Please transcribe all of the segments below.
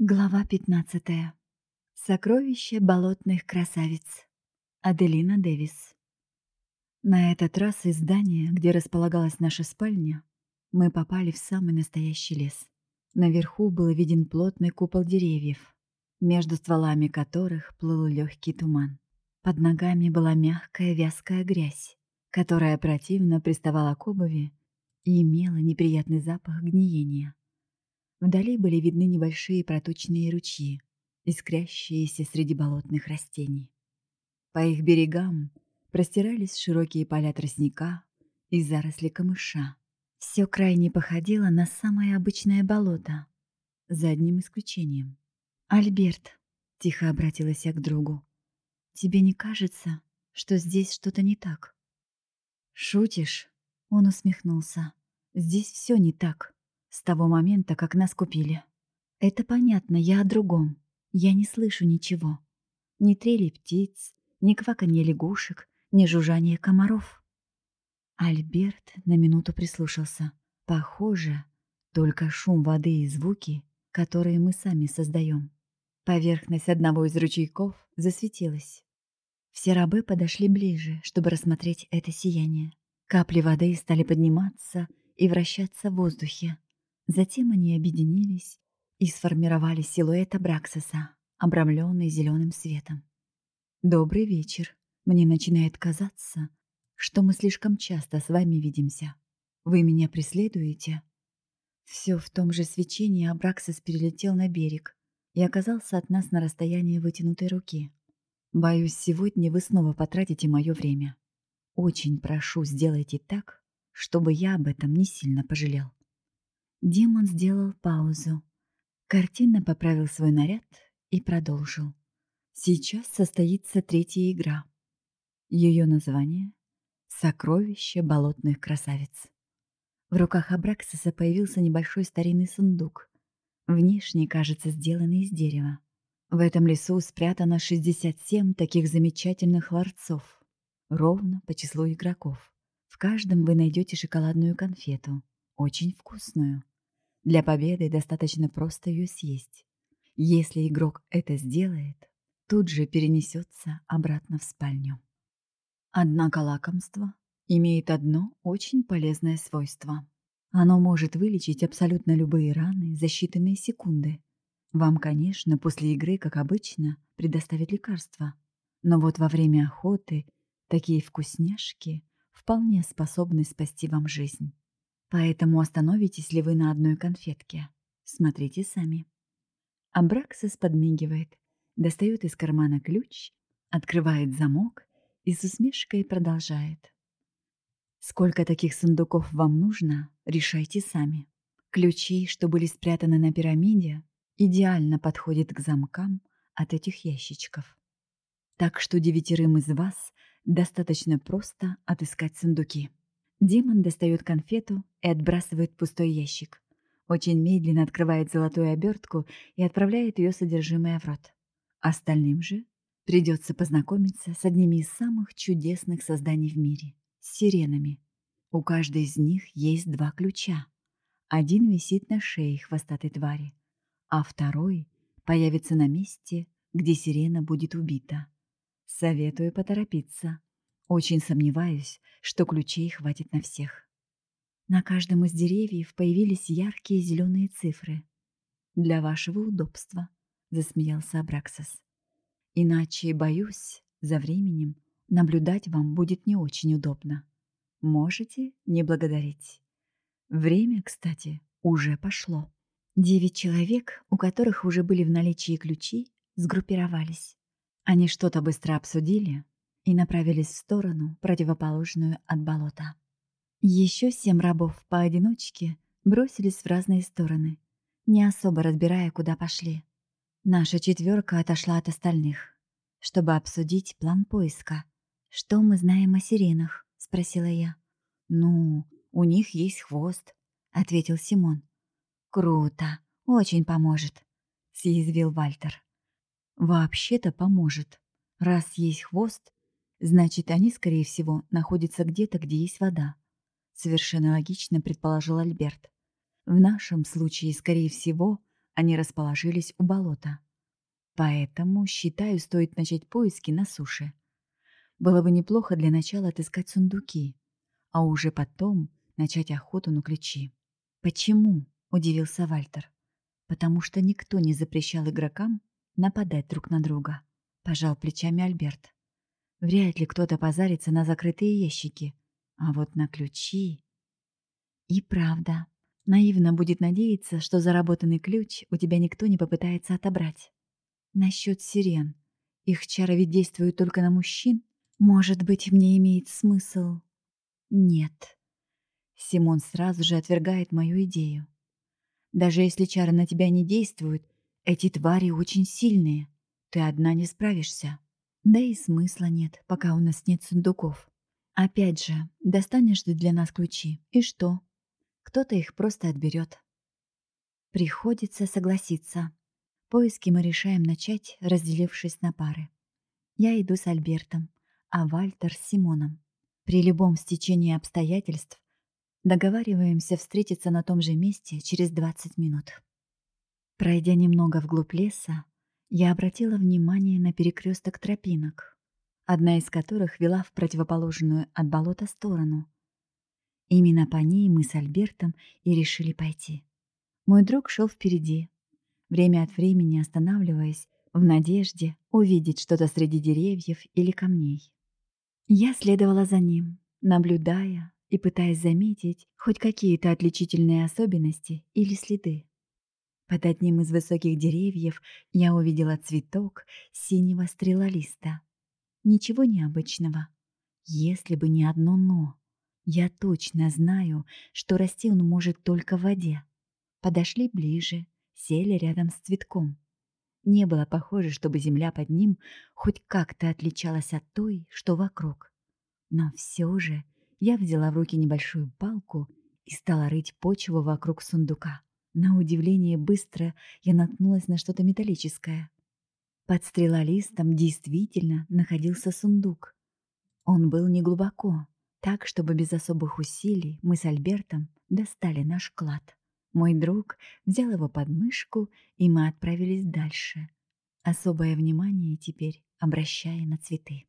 Глава 15. Сокровище болотных красавиц. Аделина Дэвис. На этот раз из здания, где располагалась наша спальня, мы попали в самый настоящий лес. Наверху был виден плотный купол деревьев, между стволами которых плыл легкий туман. Под ногами была мягкая вязкая грязь, которая противно приставала к обуви и имела неприятный запах гниения. Вдали были видны небольшие проточные ручьи, искрящиеся среди болотных растений. По их берегам простирались широкие поля тростника и заросли камыша. Все крайне походило на самое обычное болото, за одним исключением. «Альберт», — тихо обратилась я к другу, — «тебе не кажется, что здесь что-то не так?» «Шутишь?» — он усмехнулся. «Здесь все не так». С того момента, как нас купили. Это понятно, я о другом. Я не слышу ничего. Ни трели птиц, ни кваканье лягушек, ни жужжания комаров. Альберт на минуту прислушался. Похоже, только шум воды и звуки, которые мы сами создаем. Поверхность одного из ручейков засветилась. Все рабы подошли ближе, чтобы рассмотреть это сияние. Капли воды стали подниматься и вращаться в воздухе. Затем они объединились и сформировали силуэт Абраксиса, обрамленный зеленым светом. «Добрый вечер. Мне начинает казаться, что мы слишком часто с вами видимся. Вы меня преследуете?» Все в том же свечении Абраксис перелетел на берег и оказался от нас на расстоянии вытянутой руки. «Боюсь, сегодня вы снова потратите мое время. Очень прошу, сделайте так, чтобы я об этом не сильно пожалел». Демон сделал паузу. Картина поправил свой наряд и продолжил. Сейчас состоится третья игра. Ее название — «Сокровище болотных красавиц». В руках Абраксиса появился небольшой старинный сундук. Внешне кажется сделанный из дерева. В этом лесу спрятано 67 таких замечательных ларцов, ровно по числу игроков. В каждом вы найдете шоколадную конфету, очень вкусную. Для победы достаточно просто ее съесть. Если игрок это сделает, тут же перенесется обратно в спальню. Однако лакомство имеет одно очень полезное свойство. Оно может вылечить абсолютно любые раны за считанные секунды. Вам, конечно, после игры, как обычно, предоставят лекарства. Но вот во время охоты такие вкусняшки вполне способны спасти вам жизнь. Поэтому остановитесь ли вы на одной конфетке? Смотрите сами. Абраксис подмигивает, достает из кармана ключ, открывает замок и с усмешкой продолжает. Сколько таких сундуков вам нужно, решайте сами. Ключи, что были спрятаны на пирамиде, идеально подходят к замкам от этих ящичков. Так что девятерым из вас достаточно просто отыскать сундуки. Демон достает конфету и отбрасывает пустой ящик. Очень медленно открывает золотую обертку и отправляет ее содержимое в рот. Остальным же придется познакомиться с одними из самых чудесных созданий в мире — сиренами. У каждой из них есть два ключа. Один висит на шее хвостатой твари, а второй появится на месте, где сирена будет убита. Советую поторопиться. Очень сомневаюсь, что ключей хватит на всех. На каждом из деревьев появились яркие зеленые цифры. «Для вашего удобства», — засмеялся Абраксас. «Иначе, боюсь, за временем наблюдать вам будет не очень удобно. Можете не благодарить. Время, кстати, уже пошло». Девять человек, у которых уже были в наличии ключи, сгруппировались. Они что-то быстро обсудили, и направились в сторону, противоположную от болота. Еще семь рабов поодиночке бросились в разные стороны, не особо разбирая, куда пошли. Наша четверка отошла от остальных, чтобы обсудить план поиска. «Что мы знаем о сиренах?» — спросила я. «Ну, у них есть хвост», — ответил Симон. «Круто, очень поможет», — съязвил Вальтер. «Вообще-то поможет. Раз есть хвост, Значит, они, скорее всего, находятся где-то, где есть вода. Совершенно логично предположил Альберт. В нашем случае, скорее всего, они расположились у болота. Поэтому, считаю, стоит начать поиски на суше. Было бы неплохо для начала отыскать сундуки, а уже потом начать охоту на ключи. «Почему?» – удивился Вальтер. «Потому что никто не запрещал игрокам нападать друг на друга», – пожал плечами Альберт. «Вряд ли кто-то позарится на закрытые ящики, а вот на ключи...» «И правда, наивно будет надеяться, что заработанный ключ у тебя никто не попытается отобрать. Насчет сирен. Их чары ведь действуют только на мужчин. Может быть, мне имеет смысл...» «Нет», Симон сразу же отвергает мою идею. Даже если чары на тебя не действуют, эти твари очень сильные. Ты одна не справишься. Да и смысла нет, пока у нас нет сундуков. Опять же, достанешь ты для нас ключи. И что? Кто-то их просто отберет. Приходится согласиться. Поиски мы решаем начать, разделившись на пары. Я иду с Альбертом, а Вальтер с Симоном. При любом стечении обстоятельств Договариваемся встретиться на том же месте через 20 минут. Пройдя немного вглубь леса, я обратила внимание на перекресток тропинок, одна из которых вела в противоположную от болота сторону. Именно по ней мы с Альбертом и решили пойти. Мой друг шел впереди, время от времени останавливаясь в надежде увидеть что-то среди деревьев или камней. Я следовала за ним, наблюдая, и пытаясь заметить хоть какие-то отличительные особенности или следы. Под одним из высоких деревьев я увидела цветок синего стрелолиста. Ничего необычного. Если бы не одно «но». Я точно знаю, что расти он может только в воде. Подошли ближе, сели рядом с цветком. Не было похоже, чтобы земля под ним хоть как-то отличалась от той, что вокруг. Но все же я взяла в руки небольшую палку и стала рыть почву вокруг сундука. На удивление быстро я наткнулась на что-то металлическое. Под стрелолистом действительно находился сундук. Он был неглубоко, так, чтобы без особых усилий мы с Альбертом достали наш клад. Мой друг взял его под мышку, и мы отправились дальше, особое внимание теперь обращая на цветы.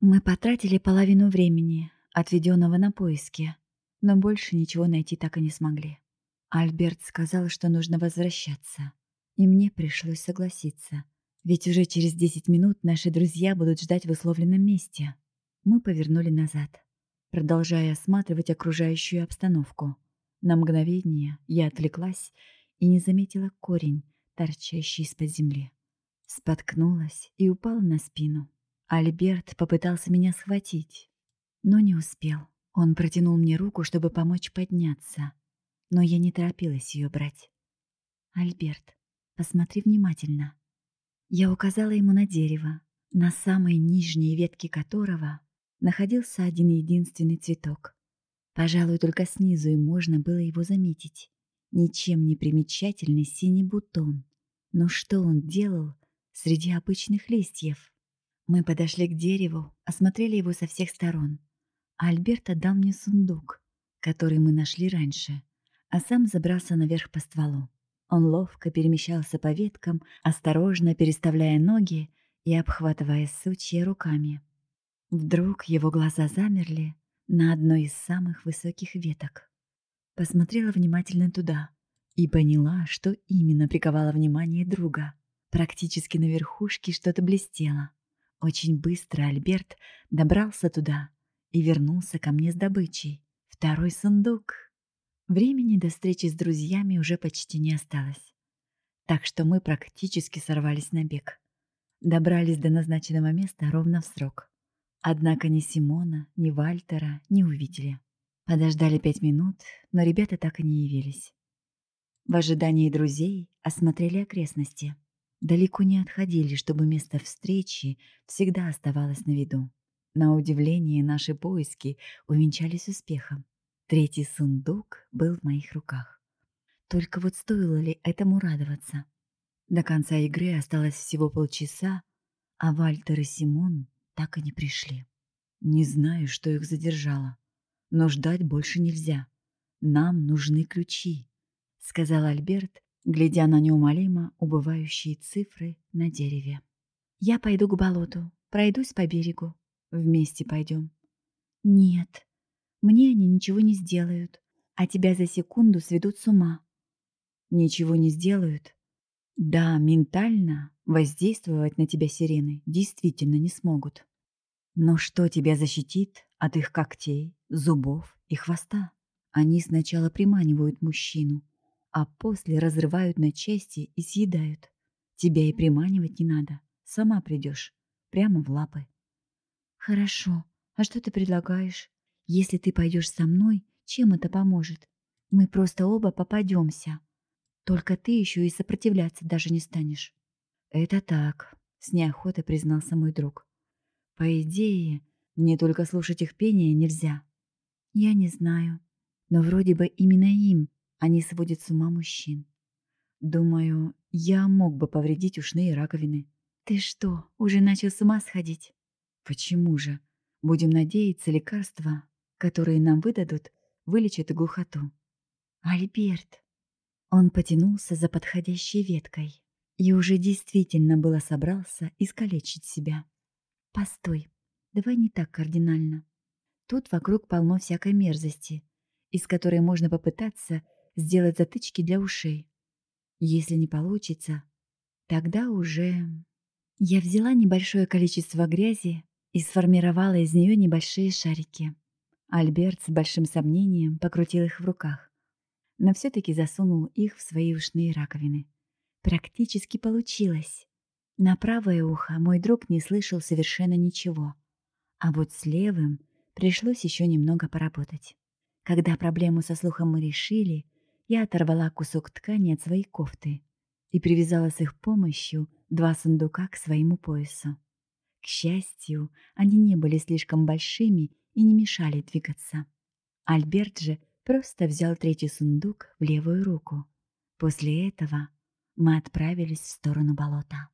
Мы потратили половину времени, отведенного на поиски, но больше ничего найти так и не смогли. Альберт сказал, что нужно возвращаться, и мне пришлось согласиться, ведь уже через 10 минут наши друзья будут ждать в условленном месте. Мы повернули назад, продолжая осматривать окружающую обстановку. На мгновение я отвлеклась и не заметила корень, торчащий из-под земли. Споткнулась и упала на спину. Альберт попытался меня схватить, но не успел. Он протянул мне руку, чтобы помочь подняться, но я не торопилась ее брать. «Альберт, посмотри внимательно». Я указала ему на дерево, на самой нижней ветке которого находился один единственный цветок. Пожалуй, только снизу и можно было его заметить. Ничем не примечательный синий бутон. Но что он делал среди обычных листьев? Мы подошли к дереву, осмотрели его со всех сторон. Альберт отдал мне сундук, который мы нашли раньше, а сам забрался наверх по стволу. Он ловко перемещался по веткам, осторожно переставляя ноги и обхватывая сучья руками. Вдруг его глаза замерли на одной из самых высоких веток. Посмотрела внимательно туда и поняла, что именно приковало внимание друга. Практически на верхушке что-то блестело. Очень быстро Альберт добрался туда и вернулся ко мне с добычей. Второй сундук. Времени до встречи с друзьями уже почти не осталось. Так что мы практически сорвались на бег. Добрались до назначенного места ровно в срок. Однако ни Симона, ни Вальтера не увидели. Подождали пять минут, но ребята так и не явились. В ожидании друзей осмотрели окрестности. Далеко не отходили, чтобы место встречи всегда оставалось на виду. На удивление, наши поиски увенчались успехом. Третий сундук был в моих руках. Только вот стоило ли этому радоваться? До конца игры осталось всего полчаса, а Вальтер и Симон так и не пришли. Не знаю, что их задержало, но ждать больше нельзя. Нам нужны ключи, сказал Альберт глядя на неумолимо убывающие цифры на дереве. «Я пойду к болоту, пройдусь по берегу. Вместе пойдем». «Нет, мне они ничего не сделают, а тебя за секунду сведут с ума». «Ничего не сделают?» «Да, ментально воздействовать на тебя сирены действительно не смогут. Но что тебя защитит от их когтей, зубов и хвоста? Они сначала приманивают мужчину, а после разрывают на части и съедают. Тебя и приманивать не надо, сама придешь, прямо в лапы. Хорошо, а что ты предлагаешь? Если ты пойдешь со мной, чем это поможет? Мы просто оба попадемся. Только ты еще и сопротивляться даже не станешь. Это так, с неохотой признался мой друг. По идее, мне только слушать их пение нельзя. Я не знаю, но вроде бы именно им они сводят с ума мужчин. Думаю, я мог бы повредить ушные раковины. Ты что, уже начал с ума сходить? Почему же? Будем надеяться, лекарства, которые нам выдадут, вылечат глухоту. Альберт. Он потянулся за подходящей веткой и уже действительно было собрался искалечить себя. Постой, давай не так кардинально. Тут вокруг полно всякой мерзости, из которой можно попытаться сделать затычки для ушей. Если не получится, тогда уже... Я взяла небольшое количество грязи и сформировала из нее небольшие шарики. Альберт с большим сомнением покрутил их в руках, но все-таки засунул их в свои ушные раковины. Практически получилось. На правое ухо мой друг не слышал совершенно ничего, а вот с левым пришлось еще немного поработать. Когда проблему со слухом мы решили, я оторвала кусок ткани от своей кофты и привязала с их помощью два сундука к своему поясу. К счастью, они не были слишком большими и не мешали двигаться. Альберт же просто взял третий сундук в левую руку. После этого мы отправились в сторону болота.